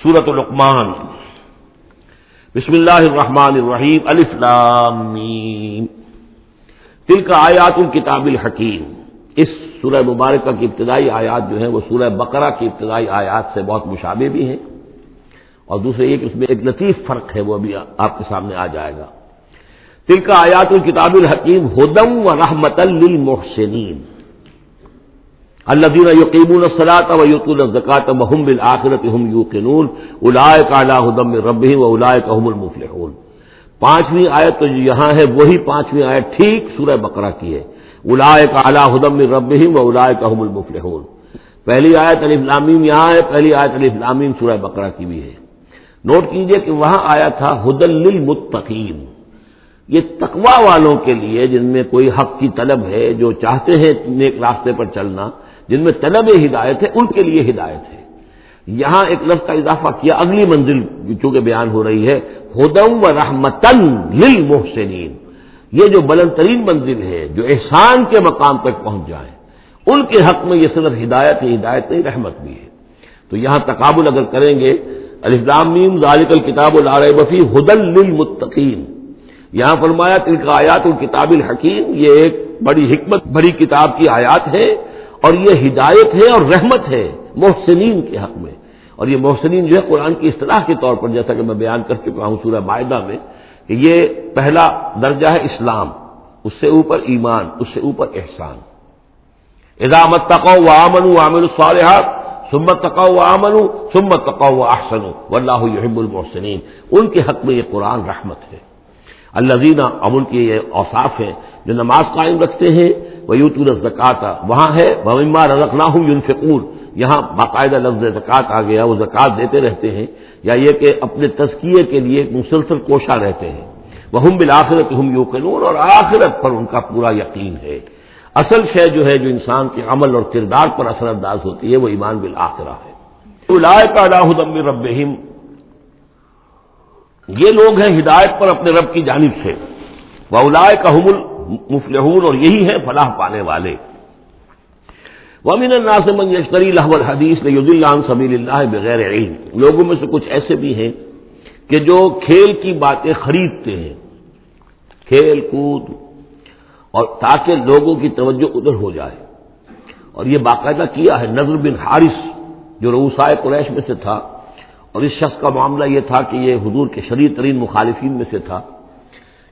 سورت الرحمان بسم اللہ الرحمن الرحیم. الفلام تل کا آیات الکتاب الحکیم. اس سورہ مبارکہ کی ابتدائی آیات جو ہیں وہ سورہ بقرہ کی ابتدائی آیات سے بہت مشابہ بھی ہیں. اور دوسرے یہ کہ اس میں ایک لطیف فرق ہے وہ ابھی آپ کے سامنے آ جائے گا. تل کا آیات الکتاب الحکیم ہدم و رحمت للمحسنین. الدین یقین الصلاۃ و یقین الزکات محم بالآخرت ہم یوقنون الائے کالا ہدم رب و الائے المفلحون. پانچویں آیت تو جو یہاں ہے، وہی پانچویں آیت ٹھیک سورہ بقرہ کی ہے. الائے کالا ہدم رب و الائے کام المفلحون. پہلی آیت علی فلامیم یہاں ہے، پہلی آیت علی فلامیم سورہ بقرہ کی بھی ہے. نوٹ کیجیے کہ وہاں آیا تھا ہدل للمتقین. یہ تقوا والوں کے لیے جن میں کوئی حق کی طلب ہے، جو چاہتے ہیں نیک راستے پر چلنا جن میں طلب ہدایت ہے، ان کے لیے ہدایت ہے۔ یہاں ایک لفظ کا اضافہ کیا، اگلی منزل چونکہ بیان ہو رہی ہے ہدم و رحمتن لل یہ جو بلند ترین منزل ہے، جو احسان کے مقام تک پہنچ جائیں ان کے حق میں یہ صرف ہدایت ہے ہدایت نہیں، رحمت بھی ہے۔ تو یہاں تقابل اگر کریں گے الفلامیم ذالک الکتاب العر بفی ہدل للمتقین۔ یہاں فرمایا تل کا آیات الکتاب الحکیم، یہ ایک بڑی حکمت، بڑی کتاب کی آیات ہے اور یہ ہدایت ہے اور رحمت ہے محسنین کے حق میں۔ اور یہ محسنین جو ہے قرآن کی اصطلاح کے طور پر جیسا کہ میں بیان کر چکا ہوں سورہ معاہدہ میں کہ یہ پہلا درجہ ہے اسلام، اس سے اوپر ایمان، اس سے اوپر احسان۔ ادامت تقو و آمن عامر الصالحات سمت تقو و آمن سمت تقو و احسن و اللہ یحب المحسنین۔ ان کے حق میں یہ قرآن رحمت ہے۔ اللہ امن کے یہ اوصاف ہیں جو نماز قائم رکھتے ہیں وہ یوت وہاں ہے بما رزق نہ ہوں یہاں باقاعدہ لفظ زکوٰۃ آ گیا، وہ زکوٰۃ دیتے رہتے ہیں، یا یہ کہ اپنے تزکیے کے لیے مسلسل کوشاں رہتے ہیں۔ وہ ہم بالآخرت ہم یوقنون اور آخرت پر ان کا پورا یقین ہے۔ اصل شے جو ہے، جو انسان کے عمل اور کردار پر اثر انداز ہوتی ہے، وہ ایمان بالآخرہ ہے۔ کا رب یہ لوگ ہیں ہدایت پر اپنے رب کی جانب سے۔ وولائے کا حمل مفلحون اور یہی ہے فلاح پانے والے. ومن من یشتری لہو الحدیث نے اللہ سبیل اللہ بغیر علم. لوگوں میں سے کچھ ایسے بھی ہیں کہ جو کھیل کی باتیں خریدتے ہیں. کھیل کود اور تاکہ لوگوں کی توجہ ادھر ہو جائے. اور یہ باقاعدہ کیا ہے نظر بن حارث، جو روسائے قریش میں سے تھا، اور اس شخص کا معاملہ یہ تھا کہ یہ حضور کے شدید ترین مخالفین میں سے تھا.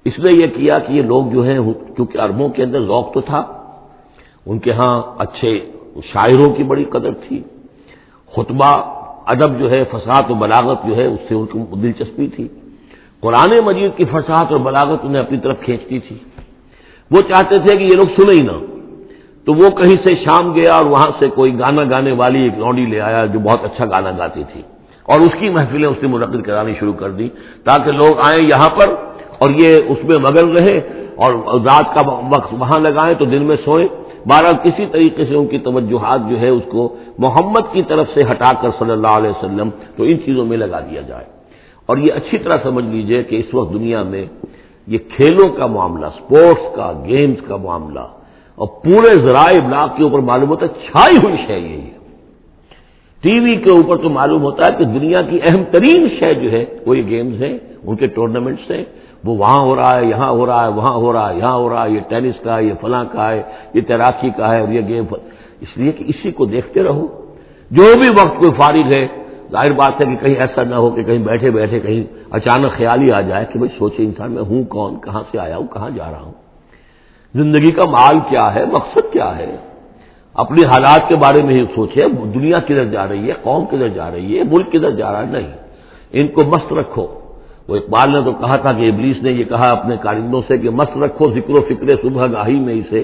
اس نے یہ کیا کہ یہ لوگ جو ہیں، کیونکہ عربوں کے اندر ذوق تو تھا، ان کے ہاں اچھے شاعروں کی بڑی قدر تھی۔ خطبہ، ادب جو ہے، فساد و بلاغت جو ہے، اس سے ان کو دلچسپی تھی۔ قرآن مجید کی فساد اور بلاغت انہیں اپنی طرف کھینچتی تھی۔ وہ چاہتے تھے کہ یہ لوگ سنے ہی نہ۔ تو وہ کہیں سے شام گیا اور وہاں سے کوئی گانا گانے والی ایک لونڈی لے آیا جو بہت اچھا گانا گاتی تھی۔ اور اس کی محفلیں اس نے منعقد کرانی شروع کر دی تاکہ لوگ آئیں یہاں پر۔ اور یہ اس میں مگن رہے اور رات کا وقت وہاں لگائیں تو دن میں سوئیں۔ بارہ کسی طریقے سے ان کی توجہات جو ہے اس کو محمد کی طرف سے ہٹا کر صلی اللہ علیہ وسلم تو ان چیزوں میں لگا دیا جائے۔ اور یہ اچھی طرح سمجھ لیجیے کہ اس وقت دنیا میں یہ کھیلوں کا معاملہ، سپورٹس کا، گیمز کا معاملہ اور پورے ذرائع ابلاغ کے اوپر معلوم ہوتا ہے، چھائی ہوئی شے یہ ٹی وی کے اوپر تو معلوم ہوتا ہے کہ دنیا کی اہم ترین شے جو ہے وہ یہ گیمز ہیں، ان کے ٹورنامنٹس ہیں۔ وہ وہاں ہو رہا ہے، یہاں ہو رہا ہے، وہاں ہو رہا ہے، یہاں ہو رہا ہے، یہ ٹینس کا ہے، یہ فلاں کا ہے، یہ تیراکی کا ہے اور یہ گیم۔ اس لیے کہ اسی کو دیکھتے رہو۔ جو بھی وقت کوئی فارغ ہے، ظاہر بات ہے کہ کہیں ایسا نہ ہو کہ کہیں بیٹھے بیٹھے کہیں اچانک خیال ہی آ جائے کہ بھائی سوچے انسان میں ہوں کون، کہاں سے آیا ہوں، کہاں جا رہا ہوں۔ زندگی کا مال کیا ہے، مقصد کیا ہے؟ اپنی حالات کے بارے میں ہی سوچے، دنیا کدھر جا رہی ہے، قوم کدھر جا رہی ہے، ملک کدھر جا رہا ہے؟ نہیں۔ ان کو مست رکھو۔ وہ اقبال نے تو کہا تھا کہ ابلیس نے یہ کہا اپنے کارندوں سے کہ مست رکھو ذکر و فکر صبح گاہی میں اسے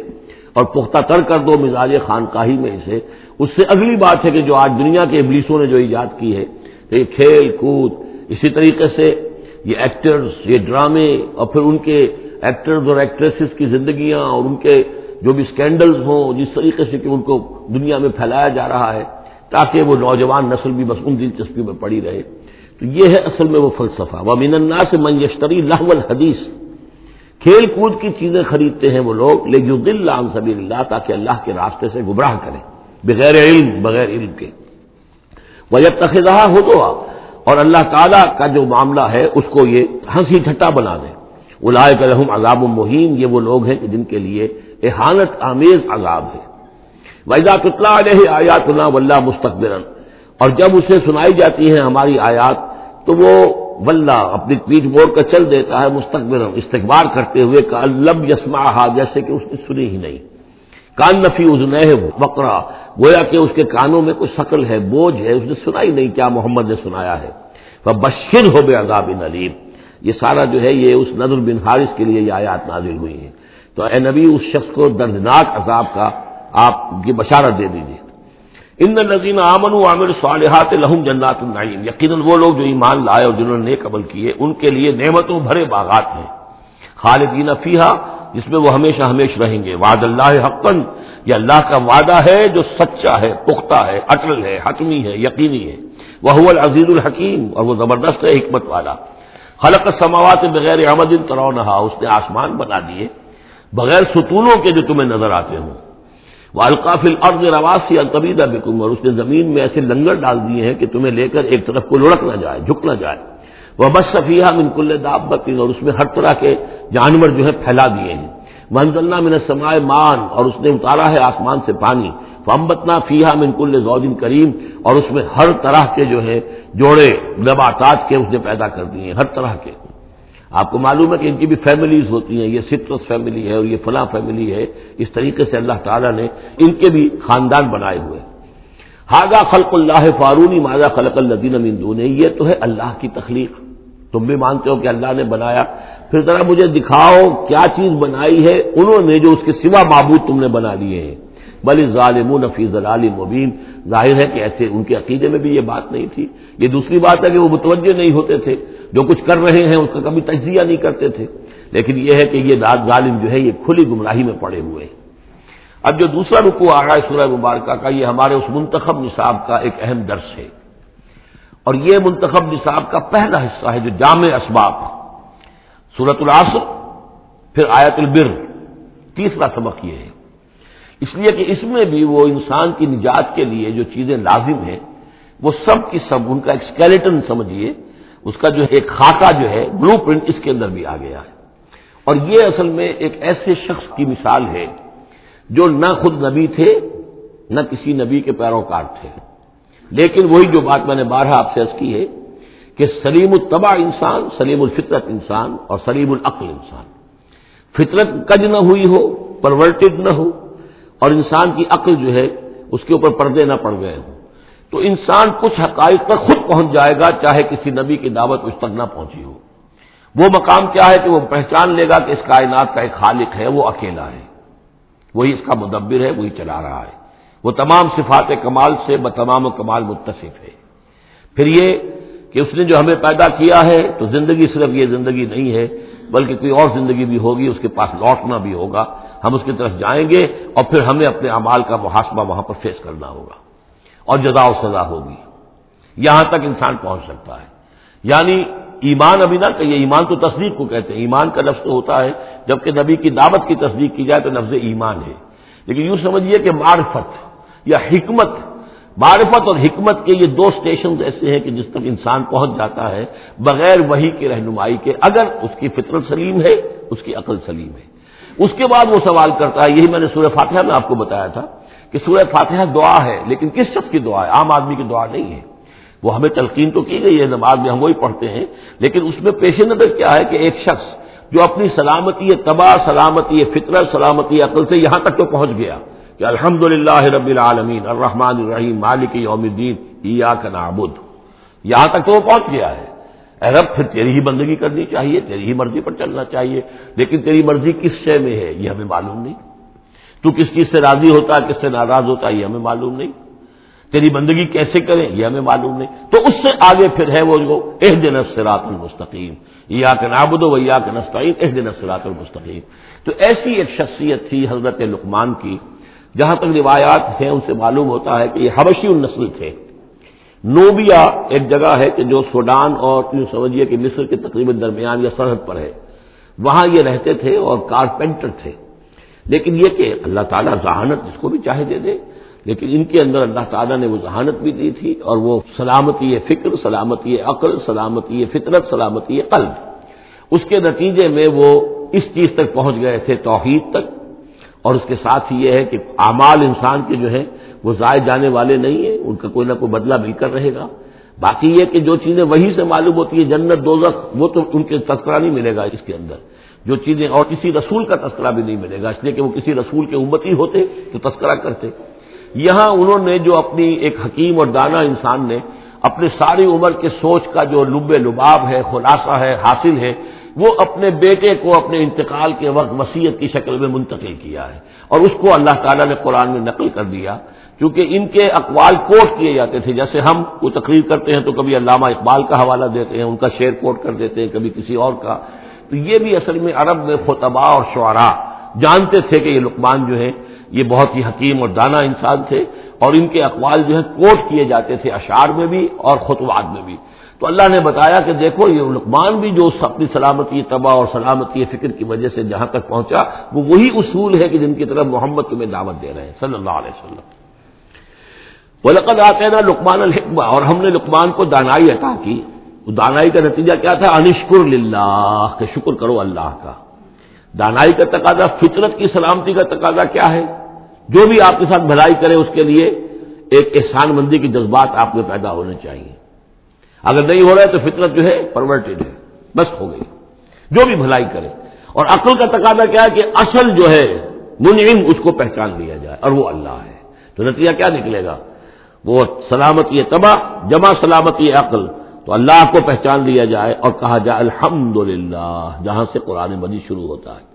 اور پختہ تر کر دو مزاج خانقاہی میں اسے۔ اس سے اگلی بات ہے کہ جو آج دنیا کے ابلیسوں نے جو ایجاد کی ہے کہ یہ کھیل کود، اسی طریقے سے یہ ایکٹرز یہ ڈرامے اور پھر ان کے ایکٹرز اور ایکٹریسز کی زندگیاں اور ان کے جو بھی اسکینڈلز ہوں، جس طریقے سے کہ ان کو دنیا میں پھیلایا جا رہا ہے، تاکہ وہ نوجوان نسل بھی بس ان دلچسپی میں پڑی رہے۔ تو یہ ہے اصل میں وہ فلسفہ۔ وہ میننا سے منجشتری لاہول حدیث کھیل کود کی چیزیں خریدتے ہیں وہ لوگ۔ لیکن دل لام سبھی اللہ تاکہ اللہ کے راستے سے گمراہ کریں۔ بغیر علم بغیر علم کے۔ وہ جب تخذہ ہو تو اور اللہ تعالیٰ کا جو معاملہ ہے، اس کو یہ ہنسی ٹھٹا بنا دیں الائے کرم عذاب المحیم یہ وہ لوگ ہیں کہ جن کے لیے احانت آمیز عذاب ہے۔ ویزا تطلا علیہ آیات اللہ مستقبر اور جب اسے سنائی جاتی ہیں ہماری آیات تو وہ ولہ اپنی پیٹ موڑ کر چل دیتا ہے مستقبر استقبال کرتے ہوئے کہ الب یسما جیسے کہ اس نے سنی ہی نہیں۔ کان نفی اس ہے بکرا گویا کہ اس کے کانوں میں کوئی شکل ہے، بوجھ ہے، اس نے سنا ہی نہیں کیا محمد نے سنایا ہے۔ وہ بشر ہو بے عذاب نلیم یہ سارا جو ہے، یہ اس نظر بن حارث کے لیے یہ آیات نازل ہوئی ہیں۔ تو اے نبی، اس شخص کو دردناک عذاب کا آپ کی بشارت دے دیجیے ان نظین امن عامر صالحات لہم جنات النعیم۔ یقیناً وہ لوگ جو ایمان لائے اور جنہوں نے نیک عمل کیے، ان کے لیے نعمتوں بھرے باغات ہیں۔ خالدین فیحا جس میں وہ ہمیشہ ہمیشہ رہیں گے۔ وعد اللہ حقن یہ اللہ کا وعدہ ہے جو سچا ہے، پختہ ہے، اٹل ہے، حتمی ہے، یقینی ہے۔ وہ العزیز الحکیم، اور وہ زبردست ہے، حکمت والا۔ خلق سماوات بغیر احمد ترو اس نے آسمان بنا دیے، بغیر ستونوں کے جو تمہیں نظر آتے ہوں۔ وہ القافل رواسی الطبیدہ بکم اور اس نے زمین میں ایسے لنگر ڈال دیے ہیں کہ تمہیں لے کر ایک طرف کو لڑک نہ جائے، جھک نہ جائے۔ وہ بس صفیہ من کل دابت اور اس میں ہر طرح کے جانور جو ہے پھیلا دیے ہیں۔ منزلنا من سمائے مان اور اس نے اتارا ہے آسمان سے پانی۔ فمبتنا فیحا من کل زودن کریم اور اس میں ہر طرح کے جو ہے جوڑے نباتات کے اس نے پیدا کر دیے ہیں، ہر طرح کے۔ آپ کو معلوم ہے کہ ان کی بھی فیملیز ہوتی ہیں، یہ سٹرس فیملی ہے اور یہ فلاں فیملی ہے۔ اس طریقے سے اللہ تعالیٰ نے ان کے بھی خاندان بنائے ہوئے ہاگا خلق اللہ فارونی ماضا خلق الدین امین یہ تو ہے اللہ کی تخلیق۔ تم بھی مانتے ہو کہ اللہ نے بنایا۔ پھر ذرا مجھے دکھاؤ کیا چیز بنائی ہے۔ انہوں نے جو اس کے سوا معبود تم نے بنا لیے ہیں۔ بلی ظالم نفیز ضلع مبین۔ ظاہر ہے کہ ایسے ان کے عقیدے میں بھی یہ بات نہیں تھی۔ یہ دوسری بات ہے کہ وہ متوجہ نہیں ہوتے تھے۔ جو کچھ کر رہے ہیں اس کا کبھی تجزیہ نہیں کرتے تھے۔ لیکن یہ ہے کہ یہ ظالم جو ہے یہ کھلی گمراہی میں پڑے ہوئے۔ ہیں اب جو دوسرا رکو آ رہا ہے سورہ مبارکہ کا، یہ ہمارے اس منتخب نصاب کا ایک اہم درس ہے۔ اور یہ منتخب نصاب کا پہلا حصہ ہے جو جامع اسباب سورت العصر، پھر آیت البر۔ تیسرا سبق یہ ہے۔ اس لیے کہ اس میں بھی وہ انسان کی نجات کے لیے جو چیزیں لازم ہیں، وہ سب کی سب، ان کا ایک اسکیلیٹن سمجھیے اس کا جو ایک خاکہ جو ہے بلو پرنٹ اس کے اندر بھی آ گیا ہے۔ اور یہ اصل میں ایک ایسے شخص کی مثال ہے جو نہ خود نبی تھے، نہ کسی نبی کے پیروکار تھے۔ لیکن وہی جو بات میں نے بارہ آپ سے عرض کی ہے کہ سلیم الطبع انسان، سلیم الفطرت انسان اور سلیم العقل انسان۔ فطرت کج نہ ہوئی ہو، پرورٹڈ نہ ہو اور انسان کی عقل جو ہے، اس کے اوپر پردے نہ پڑ گئے ہوں۔ تو انسان کچھ حقائق تک خود پہنچ جائے گا، چاہے کسی نبی کی دعوت اس تک نہ پہنچی ہو۔ وہ مقام کیا ہے کہ وہ پہچان لے گا کہ اس کائنات کا ایک خالق ہے، وہ اکیلا ہے۔ وہی اس کا مدبر ہے، وہی چلا رہا ہے۔ وہ تمام صفات کمال سے بتمام کمال متصف ہے۔ پھر یہ کہ اس نے جو ہمیں پیدا کیا ہے، تو زندگی صرف یہ زندگی نہیں ہے، بلکہ کوئی اور زندگی بھی ہوگی، اس کے پاس لوٹنا بھی ہوگا۔ ہم اس کی طرف جائیں گے اور پھر ہمیں اپنے اعمال کا محاسبہ وہاں پر فیس کرنا ہوگا اور جزا و سزا ہوگی۔ یہاں تک انسان پہنچ سکتا ہے۔ یعنی ایمان ابھی نہ کہیے، ایمان تو تصدیق کو کہتے ہیں۔ ایمان کا لفظ تو ہوتا ہے، جبکہ نبی کی دعوت کی تصدیق کی جائے تو لفظ ایمان ہے۔ لیکن یوں سمجھیے کہ معرفت یا حکمت، معرفت اور حکمت کے یہ دو اسٹیشن ایسے ہیں کہ جس تک انسان پہنچ جاتا ہے، بغیر وہی کی رہنمائی کے، اگر اس کی فطرت سلیم ہے، اس کی عقل سلیم ہے۔ اس کے بعد وہ سوال کرتا ہے، یہی میں نے سورہ فاتحہ میں آپ کو بتایا تھا کہ سورہ فاتحہ دعا ہے، لیکن کس شخص کی دعا ہے؟ عام آدمی کی دعا نہیں ہے۔ وہ ہمیں تلقین تو کی گئی ہے، نماز میں ہم وہی پڑھتے ہیں، لیکن اس میں پیش نظر کیا ہے کہ ایک شخص جو اپنی سلامتی، تباہ سلامتی فطرت سلامتی، عقل سے یہاں تک تو پہنچ گیا کہ الحمد للہ رب العالمین، الرحمن الرحیم، مالک یوم الدین کا نابود یہاں تک تو وہ پہنچ گیا ہے۔ اے رب پھر تیری ہی بندگی کرنی چاہیے، تیری ہی مرضی پر چلنا چاہیے، لیکن تیری مرضی کس شے میں ہے؟ یہ ہمیں معلوم نہیں۔ تو کس چیز سے راضی ہوتا ہے کس سے ناراض ہوتا ہے یہ ہمیں معلوم نہیں۔ تیری بندگی کیسے کریں؟ یہ ہمیں معلوم نہیں۔ تو اس سے آگے پھر ہے وہ جو ایک دن سرات المستقیم۔ یا کہ نابود و یا کہ نسطین ایک دن سرات المستقیم۔ تو ایسی ایک شخصیت تھی حضرت لقمان کی، جہاں تک روایات ہیں، ان سے معلوم ہوتا ہے کہ یہ حبشی النسل تھے۔ نوبیا ایک جگہ ہے کہ جو سوڈان اور یوں سمجھیے کہ مصر کے تقریباً درمیان یا سرحد پر ہے۔ وہاں یہ رہتے تھے اور کارپینٹر تھے۔ لیکن یہ کہ اللہ تعالیٰ ذہانت جس کو بھی چاہے دے دے، لیکن ان کے اندر اللہ تعالیٰ نے وہ ذہانت بھی دی تھی اور وہ سلامتی فکر، سلامتی عقل، سلامتی فطرت، سلامتی قلب۔ اس کے نتیجے میں وہ اس چیز تک پہنچ گئے تھے توحید تک۔ اور اس کے ساتھ ہی یہ ہے کہ اعمال انسان کے جو ہیں وہ ضائع جانے والے نہیں ہیں، ان کا کوئی نہ کوئی بدلہ مل کر رہے گا۔ باقی یہ کہ جو چیزیں وہی سے معلوم ہوتی ہیں، جنت دوزخ، وہ تو ان کے تذکرہ نہیں ملے گا اس کے اندر۔ جو چیزیں اور کسی رسول کا تذکرہ بھی نہیں ملے گا، اس لیے کہ وہ کسی رسول کے امتی ہوتے تو تذکرہ کرتے۔ یہاں انہوں نے جو اپنی ایک حکیم اور دانا انسان نے اپنے ساری عمر کے سوچ کا جو لب لباب ہے، خلاصہ ہے، حاصل ہے، وہ اپنے بیٹے کو اپنے انتقال کے وقت وسیعت کی شکل میں منتقل کیا ہے۔ اور اس کو اللہ تعالیٰ نے قرآن میں نقل کر دیا۔ کیونکہ ان کے اقوال کوٹ کیے جاتے تھے۔ جیسے ہم کو تقریر کرتے ہیں تو کبھی علامہ اقبال کا حوالہ دیتے ہیں، ان کا شعر کوٹ کر دیتے ہیں، کبھی کسی اور کا۔ تو یہ بھی اصل میں عرب میں خطبہ اور شعراء۔ جانتے تھے کہ یہ لقمان جو ہے یہ بہت ہی حکیم اور دانا انسان تھے اور ان کے اقوال جو ہے کوٹ کیے جاتے تھے اشعار میں بھی اور خطبات میں بھی۔ تو اللہ نے بتایا کہ دیکھو، یہ لقمان بھی جو اپنی سلامتی، تباہ اور سلامتی فکر کی وجہ سے جہاں تک پہنچا، وہ وہی اصول ہے کہ جن کی طرف محمد تمہیں دعوت دے رہے ہیں، صلی اللہ علیہ وسلم۔ وہ لقد آتے نا لکمان الحکمہ اور ہم نے لکمان کو دانائی عطا کی۔ دانائی کا نتیجہ کیا تھا؟ انشکر للہ، کہ شکر کرو اللہ کا۔ دانائی کا تقاضا فطرت کی سلامتی کا تقاضا کیا ہے؟ جو بھی آپ کے ساتھ بھلائی کرے اس کے لیے ایک احسان مندی کے جذبات آپ میں پیدا ہونے چاہیے۔ اگر نہیں ہو رہا ہے تو فطرت جو ہے پرورٹڈ ہے، بس ہو گئی۔ جو بھی بھلائی کرے۔ اور عقل کا تقاضا کیا ہے کہ اصل جو ہے منعم اس کو پہچان لیا جائے اور وہ اللہ ہے۔ تو نتیجہ کیا نکلے گا؟ وہ سلامتی تباہ، جمع سلامتی عقل۔ تو اللہ کو پہچان لیا جائے اور کہا جائے الحمد جہاں سے قرآن مجید شروع ہوتا ہے۔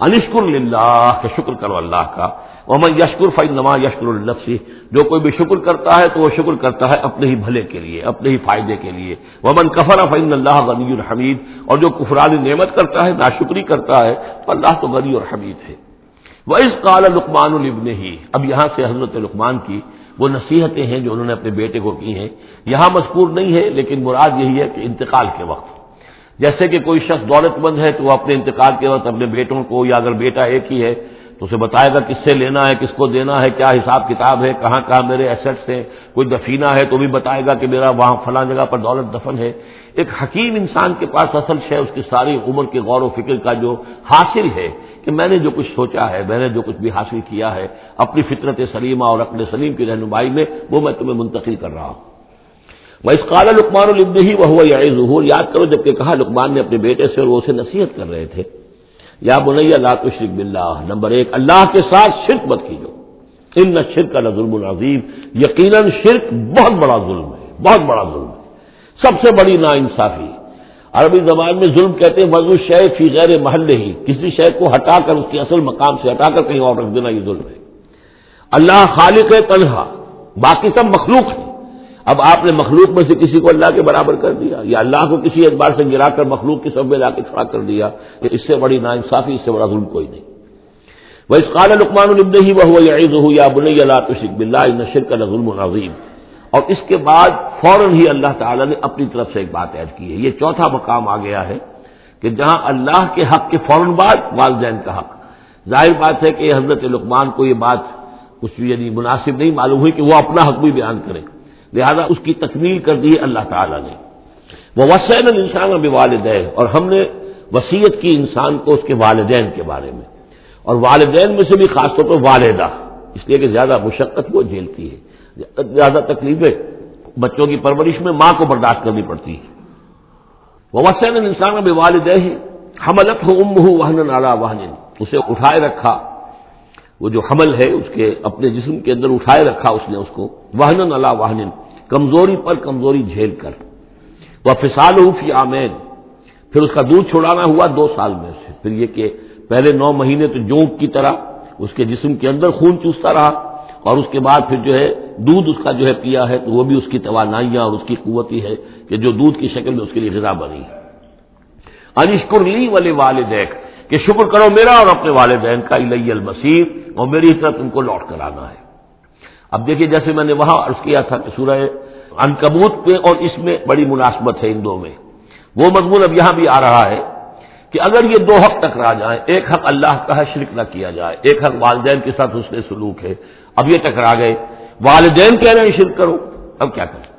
انشکر اللہ شکر کرو اللہ کا۔ محمد یشکر فائن نما یشکر النفسی جو کوئی بھی شکر کرتا ہے تو وہ شکر کرتا ہے اپنے ہی بھلے کے لیے، اپنے ہی فائدے کے لیے۔ ومن کفر فعین اللہ غنی الحمید۔ اور جو کفران نعمت کرتا ہے، ناشکری کرتا ہے، تو اللہ تو غنی اور حمید ہے۔ وہ اس قال لکمان البن ہی اب یہاں سے حضرت لکمان کی وہ نصیحتیں ہیں جو انہوں نے اپنے بیٹے کو کی ہیں۔ یہاں مذکور نہیں ہے، لیکن مراد یہی ہے کہ انتقال کے وقت۔ جیسے کہ کوئی شخص دولت مند ہے تو وہ اپنے انتقال کے وقت اپنے بیٹوں کو یا اگر بیٹا ایک ہی ہے تو اسے بتائے گا کس سے لینا ہے، کس کو دینا ہے، کیا حساب کتاب ہے، کہاں کہاں میرے ایسٹس ہیں، کوئی دفینہ ہے تو بھی بتائے گا کہ میرا وہاں فلاں جگہ پر دولت دفن ہے۔ ایک حکیم انسان کے پاس اصل شے اس کی ساری عمر کے غور و فکر کا جو حاصل ہے کہ میں نے جو کچھ سوچا ہے، میں نے جو کچھ بھی حاصل کیا ہے، اپنی فطرت سلیمہ اور اپنے سلیم کی رہنمائی میں وہ میں تمہیں منتقل کر رہا ہوں۔ میں اس قال لکمان الب ہی وہ ہوا یا ظہور یاد کرو جبکہ کہا لکمان نے اپنے بیٹے سے اور وہ اسے نصیحت کر رہے تھے۔ یا بنیا لا شرک بلّہ نمبر ایک، اللہ کے ساتھ شرک مت کیجو۔ ان نہ شرک کا ظلم العظیم یقیناً شرک بہت بڑا ظلم ہے، بہت بڑا ظلم ہے۔ سب سے بڑی نا انصافی عربی زبان میں ظلم کہتے ہیں، وضو شے فی غیر محل ہی۔ کسی شے کو ہٹا کر، اس کے اصل مقام سے ہٹا کر کہیں اور رکھ دینا یہ ظلم ہے۔ اللہ خالق ہے تنہا، باقی سب مخلوق ہے اب آپ نے مخلوق میں سے کسی کو اللہ کے برابر کر دیا یا اللہ کو کسی اعتبار سے گرا کر مخلوق کی سب میں لا کے کھڑا کر دیا کہ اس سے بڑی نا انصافی اس سے بڑا ظلم کوئی نہیں۔ وہ اس قال لکمان البن ہی وہ ہوا یا بن اللہ تشک بلّہ نشر کا ظلم و نظیم اور اس کے بعد فوراً ہی اللہ تعالیٰ نے اپنی طرف سے ایک بات ایڈ کی ہے۔ یہ چوتھا مقام آ گیا ہے کہ جہاں اللہ کے حق کے فوراً بعد والدین کا حق۔ ظاہر بات ہے کہ حضرت لقمان کو یہ بات کچھ یعنی مناسب نہیں، معلوم ہوئی کہ وہ اپنا حق بھی بیان کرے۔ لہذا اس کی تکمیل کر دی اللہ تعالیٰ نے۔ وہ وسین انسان اب والدین اور ہم نے وسیعت کی انسان کو اس کے والدین کے بارے میں۔ اور والدین میں سے بھی خاص طور پر والدہ، اس لیے کہ زیادہ مشقت وہ جھیلتی ہے۔ زیادہ تکلیفیں بچوں کی پرورش میں ماں کو برداشت کرنی پڑتی ہے وہ وسین انسان اب والدہ حملت ہو ام ہو وہن نالا اسے اٹھائے رکھا۔ وہ جو حمل ہے، اس کے اپنے جسم کے اندر اٹھائے رکھا، اس نے اس کو۔ وہن اللہ واہن کمزوری پر کمزوری جھیل کر۔ وہ فسال ہو فی آمین۔ پھر اس کا دودھ چھوڑانا ہوا دو سال میں سے۔ پھر یہ کہ پہلے نو مہینے تو جونک کی طرح اس کے جسم کے اندر خون چوستا رہا، اور اس کے بعد پھر جو ہے دودھ اس کا جو ہے پیا ہے تو وہ بھی اس کی توانائیاں اور اس کی قوت ہی ہے کہ جو دودھ کی شکل میں اس کے لیے غذا بنی ہے۔ انشکر لی والے والدیک کہ شکر کرو میرا اور اپنے والدین کا الہی المسیر اور میری طرف ان کو لوٹ کر آنا ہے۔ اب دیکھیے جیسے میں نے وہاں عرض کیا تھا کہ سورہ انکبوت پہ اور اس میں بڑی مناسبت ہے ان دو میں۔ وہ مضمون اب یہاں بھی آ رہا ہے کہ اگر یہ دو حق ٹکرا جائیں، ایک حق اللہ کا ہے، شرک نہ کیا جائے۔ ایک حق والدین کے ساتھ اس نے سلوک ہے۔ اب یہ ٹکرا گئے۔ والدین کہہ رہے ہیں شرک کرو۔ اب کیا کریں؟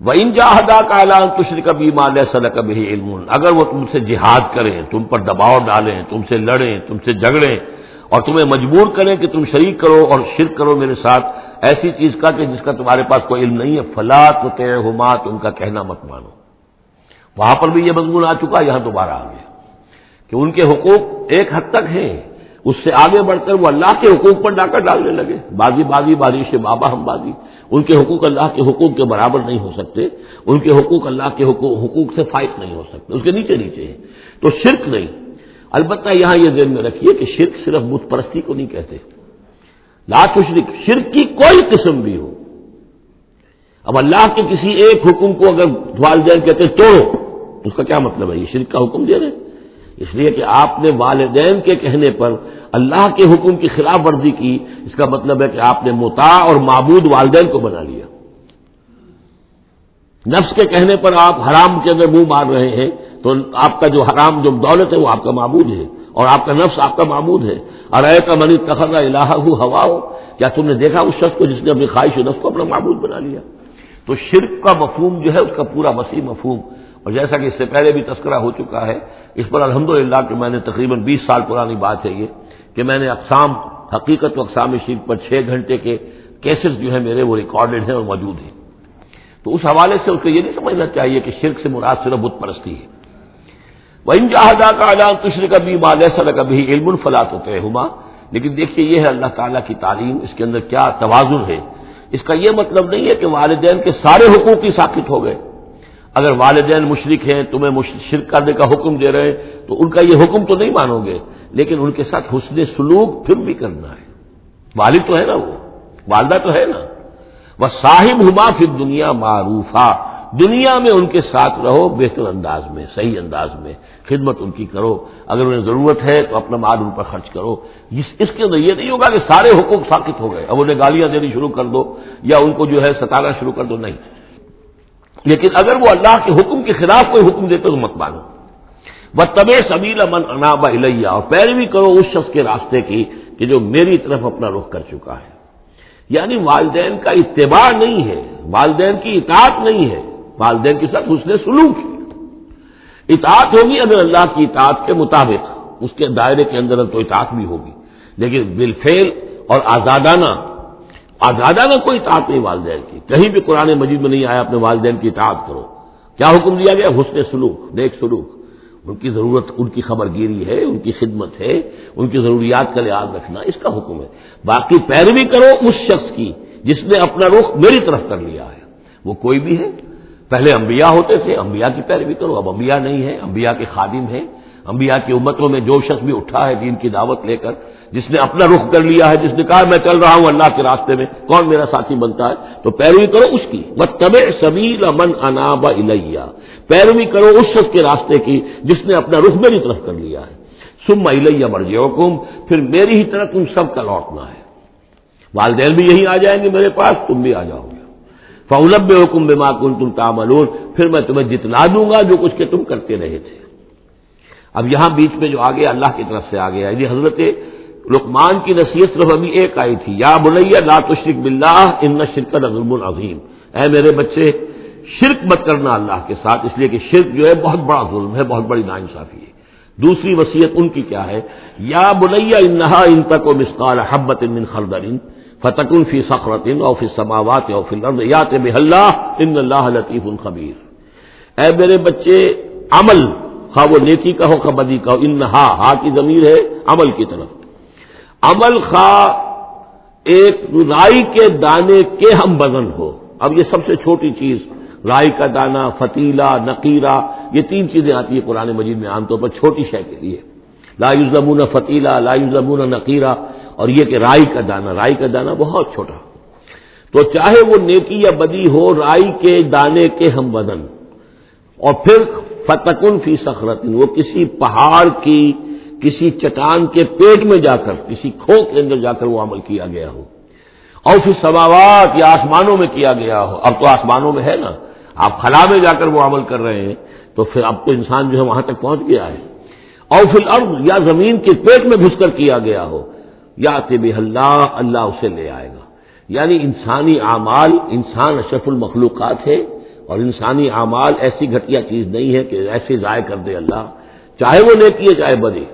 وہ ان جاہدا کا اعلان تشری کبھی مال صد کبھی علم۔ اگر وہ تم سے جہاد کریں، تم پر دباؤ ڈالیں، تم سے لڑیں، تم سے جھگڑیں اور تمہیں مجبور کریں کہ تم شریک کرو اور شرک کرو میرے ساتھ، ایسی چیز کا کہ جس کا تمہارے پاس کوئی علم نہیں ہے۔ فلا تو طے ہوما ان کا کہنا مت مانو۔ وہاں پر بھی یہ مضمون آ چکا، یہاں دوبارہ آ گیا۔ کہ ان کے حقوق ایک حد تک ہیں، اس سے آگے بڑھ کر وہ اللہ کے حقوق پر ڈاکہ ڈالنے لگے۔ بازی بازی بازی سے بابا ہم بازی۔ ان کے حقوق اللہ کے حقوق کے برابر نہیں ہو سکتے، ان کے حقوق اللہ کے حقوق سے فائق نہیں ہو سکتے، اس کے نیچے نیچے ہیں۔ تو شرک نہیں۔ البتہ یہاں یہ ذہن میں رکھیے کہ شرک صرف بت پرستی کو نہیں کہتے۔ لا تشرک، شرک کی کوئی قسم بھی ہو۔ اب اللہ کے کسی ایک حکم کو اگر والدین کہتے توڑو اس کا کیا مطلب ہے؟ یہ شرک کا حکم دے رہے اس لیے کہ آپ نے والدین کے کہنے پر اللہ کے حکم کی خلاف ورزی کی، اس کا مطلب ہے کہ آپ نے متا اور معبود والدین کو بنا لیا۔ نفس کے کہنے پر آپ حرام کے اندر منہ مار رہے ہیں تو آپ کا جو حرام جو دولت ہے وہ آپ کا معبود ہے اور آپ کا نفس آپ کا معبود ہے۔ اور اے کا منی تخذہ الہ ہوا ہو کیا تم نے دیکھا اس شخص کو جس نے اپنی خواہش نفس کو اپنا معبود بنا لیا؟ تو شرک کا مفہوم جو ہے اس کا پورا وسیع مفہوم۔ اور جیسا کہ اس سے پہلے بھی تذکرہ ہو چکا ہے، اس پر الحمدللہ کہ میں نے تقریباً بیس سال پرانی بات ہے یہ کہ میں نے اقسام، حقیقت و اقسام شرک پر چھ گھنٹے کے کیسز جو ہیں میرے وہ ریکارڈڈ ہیں اور موجود ہیں۔ تو اس حوالے سے اس کو یہ نہیں سمجھنا چاہیے کہ شرک سے مراد صرف بت پرستی ہے۔ وہ ان جہادا کا اعلان تشر کبھی مال کبھی علم الفلاط ہوتے ہما لیکن دیکھیے یہ ہے اللہ تعالیٰ کی تعلیم، اس کے اندر کیا توازن ہے؟ اس کا یہ مطلب نہیں ہے کہ والدین کے سارے حقوق ہی ساکت ہو گئے۔ اگر والدین مشرق ہیں، تمہیں شرک کرنے کا حکم دے رہے ہیں، تو ان کا یہ حکم تو نہیں مانو گے۔ لیکن ان کے ساتھ حسن سلوک پھر بھی کرنا ہے۔ والد تو ہے نا وہ، والدہ تو ہے نا۔ وہ صاحب ہما پھر دنیا معروف دنیا میں ان کے ساتھ رہو، بہتر انداز میں، صحیح انداز میں، خدمت ان کی کرو۔ اگر انہیں ضرورت ہے تو اپنا مال ان پر خرچ کرو۔ اس کے اندر یہ نہیں ہوگا کہ سارے حقوق ساکت ہو گئے، اب انہیں گالیاں دینی شروع کر دو یا ان کو جو ہے ستانا شروع کر دو، نہیں۔ لیکن اگر وہ اللہ کے حکم کے خلاف کوئی حکم دیتے تو مت مانو۔ وہ طب سبیلا من انابا الیہ اور پیروی کرو اس شخص کے راستے کی کہ جو میری طرف اپنا رخ کر چکا ہے۔ یعنی والدین کا اتباع نہیں ہے، والدین کی اطاعت نہیں ہے۔ والدین کے ساتھ اس نے سلوک اطاعت ہوگی اگر اللہ کی اطاعت کے مطابق، اس کے دائرے کے اندر تو اطاعت بھی ہوگی۔ لیکن بالفیل اور آزادانہ آزادہ میں کوئی اطاعت نہیں والدین کی۔ کہیں بھی قرآن مجید میں نہیں آیا اپنے والدین کی اطاعت کرو۔ کیا حکم دیا گیا؟ حسن سلوک، نیک سلوک۔ ان کی ضرورت، ان کی خبر گیری ہے، ان کی خدمت ہے، ان کی ضروریات کا لحاظ رکھنا اس کا حکم ہے۔ باقی پیروی کرو اس شخص کی جس نے اپنا رخ میری طرف کر لیا ہے۔ وہ کوئی بھی ہے؟ پہلے انبیاء ہوتے تھے، انبیاء کی پیروی کرو، اب انبیاء نہیں ہے انبیاء کے خادم ہیں، انبیاء کی امتوں میں جو شخص بھی اٹھا ہے دین کی دعوت لے کر، جس نے اپنا رخ کر لیا ہے، جس نے کہا میں چل رہا ہوں اللہ کے راستے میں، کون میرا ساتھی بنتا ہے؟ تو پیروی کرو اس کی۔ وہ طب سبیل امن اناب الیا پیروی کرو اس شخص کے راستے کی جس نے اپنا رخ میری طرف کر لیا ہے۔ سم الیا مرجی حکم پھر میری ہی طرف تم سب کا لوٹنا ہے۔ والدین بھی یہی آ جائیں گے میرے پاس، تم بھی آ جاؤ۔ گے فولب حکم بے معقول تم تاملون پھر میں تمہیں جتنا دوں گا جو کچھ کہ تم کرتے رہے تھے۔ اب یہاں بیچ میں جو آگے اللہ کی طرف سے آ گیا یعنی حضرت لقمان کی نصیحت صرف ابھی ایک آئی تھی۔ یا بلیا لا تشرک باللہ ان شرکت ظلم العظیم اے میرے بچے، شرک مت کرنا اللہ کے ساتھ، اس لیے کہ شرک جو ہے بہت بڑا ظلم ہے، بہت بڑی ناانصافی ہے۔ دوسری وصیت ان کی کیا ہے؟ یا بلیا انہا ان تک و مسقال حبت من خلدرین فتق فی سخرت او فی سماوات او فی الارض، یات بہلہ ان اللہ لطیف الخبیر اے میرے بچے، عمل، خواہ وہ نیکی کا ہو خواہ بدی کا ہو انہا ہا کی ضمیر ہے عمل کی طرف۔ عمل خواہ ایک رائی کے دانے کے ہم بدن ہو۔ اب یہ سب سے چھوٹی چیز، رائی کا دانا فتیلا نقیرہ، یہ تین چیزیں آتی ہیں قرآن مجید میں عام طور پر چھوٹی شے کے لیے۔ لا زمون فتیلا، لا زمون نقیرہ اور یہ کہ رائی کا دانا رائی کا دانا بہت چھوٹا۔ تو چاہے وہ نیکی یا بدی ہو، رائی کے دانے کے ہم بدن۔ اور پھر فتقن فی سخرت وہ کسی پہاڑ کی، کسی چٹان کے پیٹ میں جا کر، کسی کھو کے اندر جا کر وہ عمل کیا گیا ہو۔ اور پھر سماوات یا آسمانوں میں کیا گیا ہو۔ اب تو آسمانوں میں ہے نا۔ آپ خلا میں جا کر وہ عمل کر رہے ہیں، تو پھر اب تو انسان جو ہے وہاں تک پہنچ گیا ہے۔ اور پھر یا زمین کے پیٹ میں گھس کر کیا گیا ہو۔ یا طب اللہ اللہ اسے لے آئے گا۔ یعنی انسانی اعمال، انسان اشرف المخلوقات ہے اور انسانی اعمال ایسی گھٹیا چیز نہیں ہے کہ ایسے ضائع کر دے اللہ۔ چاہے وہ لے کیے چاہے بدے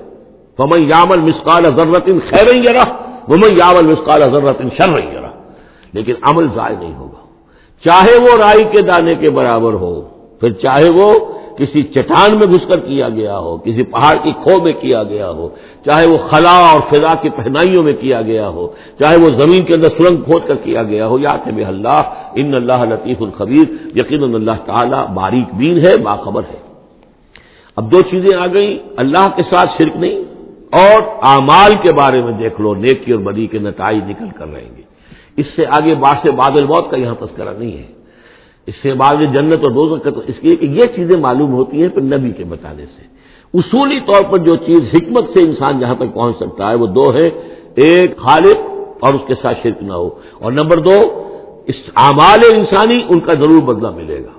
فمن یامل مسقال ضرورت خیر ذرا ومن یامل مسقال ضرورت شر ذرا لیکن عمل ضائع نہیں ہوگا۔ چاہے وہ رائی کے دانے کے برابر ہو، پھر چاہے وہ کسی چٹان میں گھس کر کیا گیا ہو، کسی پہاڑ کی کھو میں کیا گیا ہو، چاہے وہ خلا اور فضا کی پہنائیوں میں کیا گیا ہو، چاہے وہ زمین کے اندر سرنگ کھود کر کیا گیا ہو، یا کہ اللہ، ان اللہ لطیف الخبیر یقین اللہ تعالیٰ باریک بین ہے باخبر ہے۔ اب دو چیزیں آ گئیں، اللہ کے ساتھ شرک نہیں، اور اعمال کے بارے میں دیکھ لو، نیکی اور بدی کے نتائج نکل کر رہیں گے۔ اس سے آگے باس بادل موت کا یہاں تذکرہ نہیں ہے۔ اس سے بعد جنت اور دوزخ کا تو اس لیے کہ یہ چیزیں معلوم ہوتی ہیں پھر نبی کے بتانے سے۔ اصولی طور پر جو چیز حکمت سے انسان جہاں تک پہنچ سکتا ہے وہ دو ہے ایک خالق اور اس کے ساتھ شرک نہ ہو۔ اور نمبر دو، اس اعمال انسانی ان کا ضرور بدلہ ملے گا۔